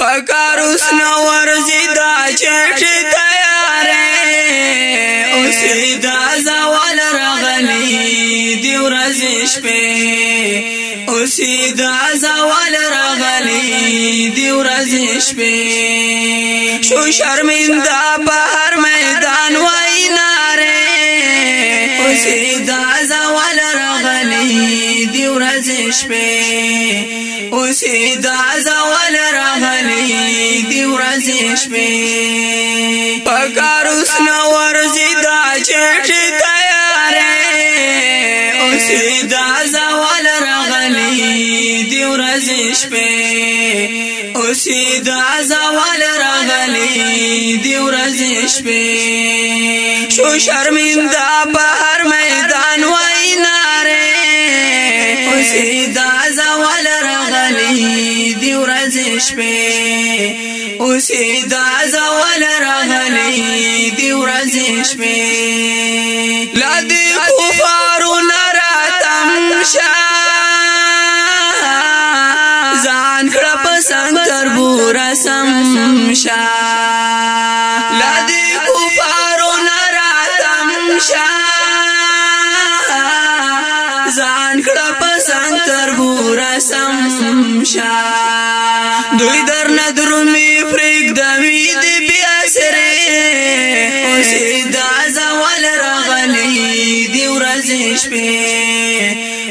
پکار اوس نو ورځي دا چټ تیارې اوس دا زوال راغلي دی ورځې شپې اوس دا زوال راغلي دی ورځې شپې شو شرمنده په هر میدان وای ناره اوس دا زوال راغلي ورځې شپې اوسې دا زول راغلي دی ورځې شپې پکار اوس نو ورځې دا چټ تیارې اوسې دا زول راغلي دی ورځې شپې اوسې دا زول راغلي دی ورځې شپې شو شرمنده په هر میدان وینا شپې اوسې دا زول راغلي دی ورځې شپې لا دې کفارو نرا تم شا ځان کړه پسند تر بورا سم شا لا دې کفارو نرا تم شا ځان کړه پسند تر بورا سم شا دوی در ندرومی فریق دامی دی بی اثره اوسی دا زوال راغلی دی ورزش پی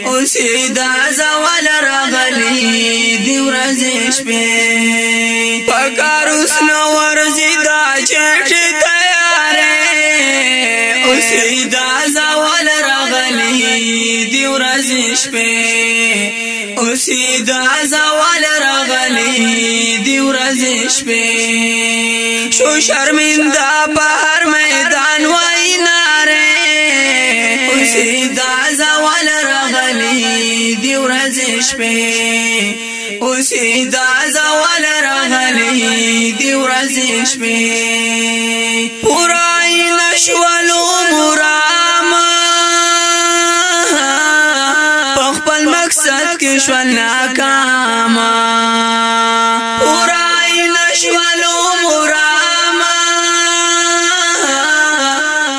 اوسی دا زوال راغلی دی ورزش پی پکار اسنو ورزی دا چټ تیاره اوسی دا زوال راغلی دی ورزش پی اوسې د زوال راغلي دی ورځې شپې شو شرمنده په هر میدان وای ناره اوسې د زوال راغلي دی ورځې شپې اوسې دا زوال راغلي دی ورځې شپې پورای نشولو مراد مقصد کې شول ناکام اورای نشول مرام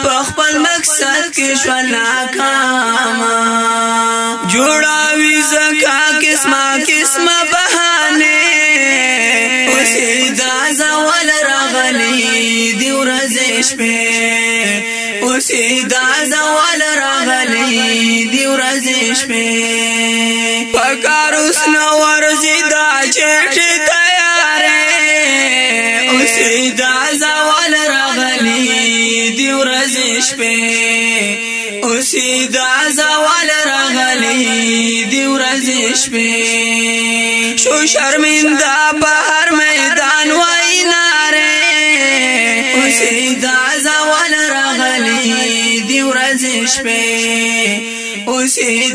په خپل مقصد کې شول ناکام جوړاوي زکا قسمه قسمه بهانه اوسې دا زول راغلي دی ورځې شپې اوسې دا زول ورځې شپې پکار اوس نو ورځې دا چې تیارې اوس دا زوال راغلی دی ورځې شپې اوس دا زوال راغلی دی ورځې شپې شو شرمنده په هر میدان وای ناره اوس دا زوال راغلی دی ورځې شپې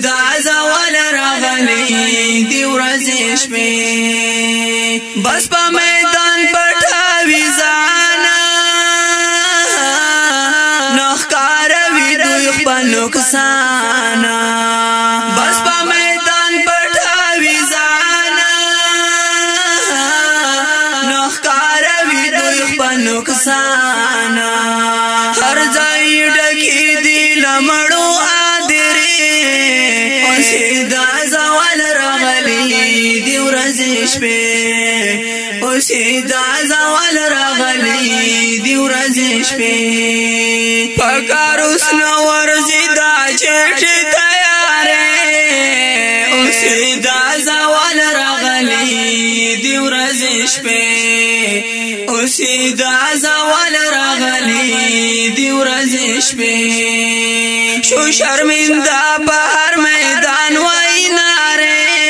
دا زوال راغلی دی ورځې شپې بس په میدان پټاوي ځان نو ښکار وی دوی په نقصان بس په میدان پټاوي ځان نو ښکار وی دوی په نقصان هر ځای ډکی دی لمړو اوس دا زوال راغلی دی ورځې شپې اوس دا زوال راغلی دی ورځې شپې پکار اوس نو ورځې دا چټ تیارې اوس دا زوال راغلی دی ورځې شپې اوس دا دی ورځې شپې شو شرمنده په هر میدان وای ناره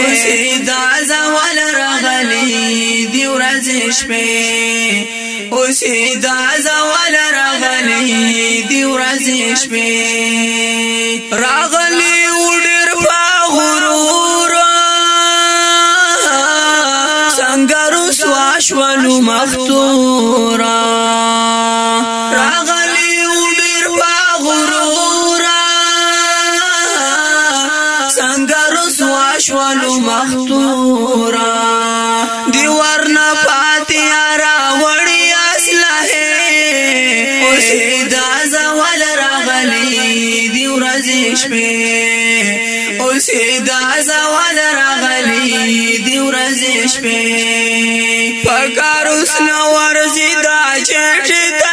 اوسې دا زوال راغلی دی ورځې شپې اوسې دا زوال راغلی دی ورځې شپې راغلی وډر په غرور څنګه رسوا شولو مختورا شوالو مختورا دیوار نه پاتې را وړي اسلحه اوس دا زوال راغلي دی ورځې شپې اوس دا زوال راغلي دی ورځې شپې پکار اوس نو ورځي دا چټه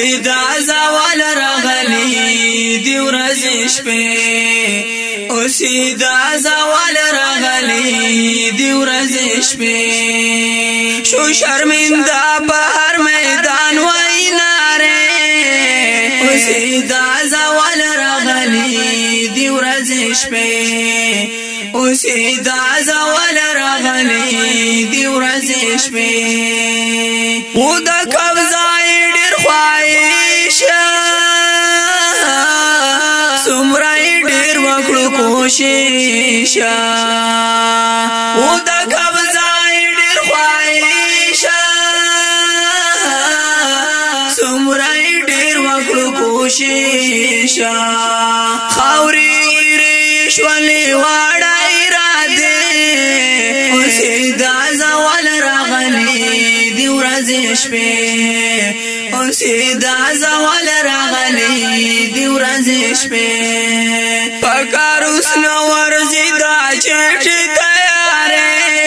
دا زوال راغلی دی ورځې شپې اوس دا زوال راغلی دی ورځې شپې شو شرمنده په هر میدان وای ناره اوس دا زوال راغلی دی ورځې شپې اوس دا زوال راغلی دی ورځې شپې او د قبضه خوشی شا او دا کبزای ډیر خوای شا سمرای ډیر وکړو خوشی شا خاوري ریشولې واړای را دې اوسې دا زوال راغلي دی ورځې شپې اوسې دا زوال راغلي دی ورځې شپې پکار اوس نو ورځې دا چټ تیارې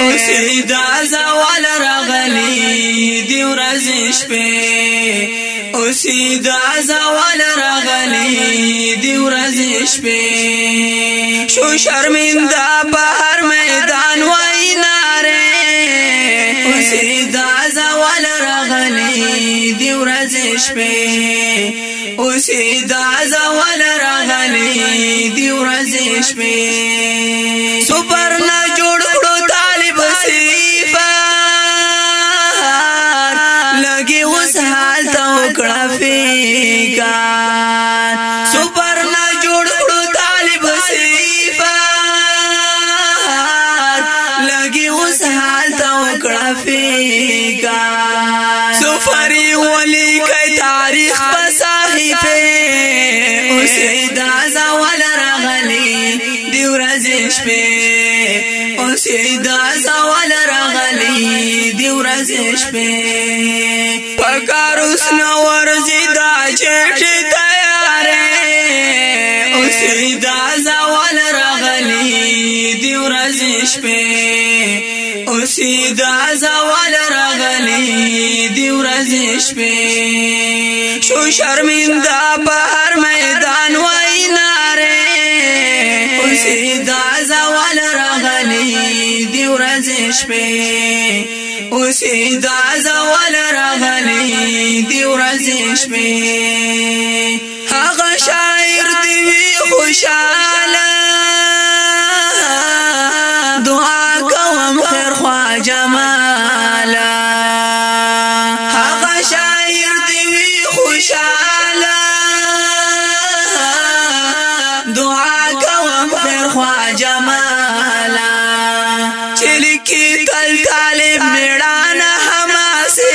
اوسې دا زوال راغلي دی ورځې شپې اوسې دا زوال راغلي دی ورځې شپې شو شرمنده په هر میدان وای ناره اوسې دی ورځې شپې اوسې دا زول راغلي دی ورځې شپې سپر اوس دا زوال راغلی دی ورځې شپې اوس دا زوال راغلی دی ورځې شپې پکار اوس نو ورځې دا چټ تیارې اوس دا زوال راغلی دی ورځې شپې اوسی دا زوال راغلی دی ورځې شپې شو شرمنده په هر میدان وای ناره اوسی دا زوال راغلی دی ورځې شپې اوسی دا زوال راغلی دی ورځې شپې هغه شاعر دی خوشاله جمالا چلی کی تل کالی میڑان حماسی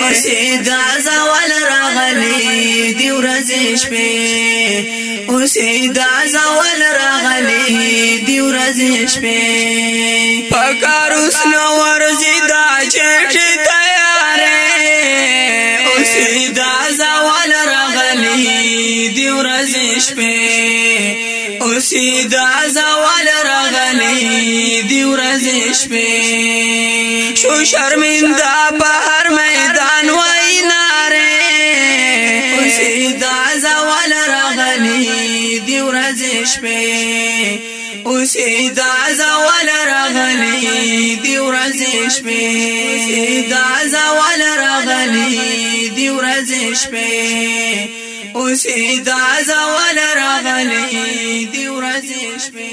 وسید عزوال رغلی دیو رزش پی وسید عزوال رغلی دیو رزش پی پکار اسنو ورزی دا چیٹ شپې او سیدا زوال راغلی دی ورځ شپې شو شرمنده په هر میدان وای ناره او سیدا زوال راغلی دی ورځ شپې او سیدا زوال راغلی دی ورځ شپې سیدا زوال راغلی دی ورځ شپې اوسې دا زول راغلي دی ورځې شپې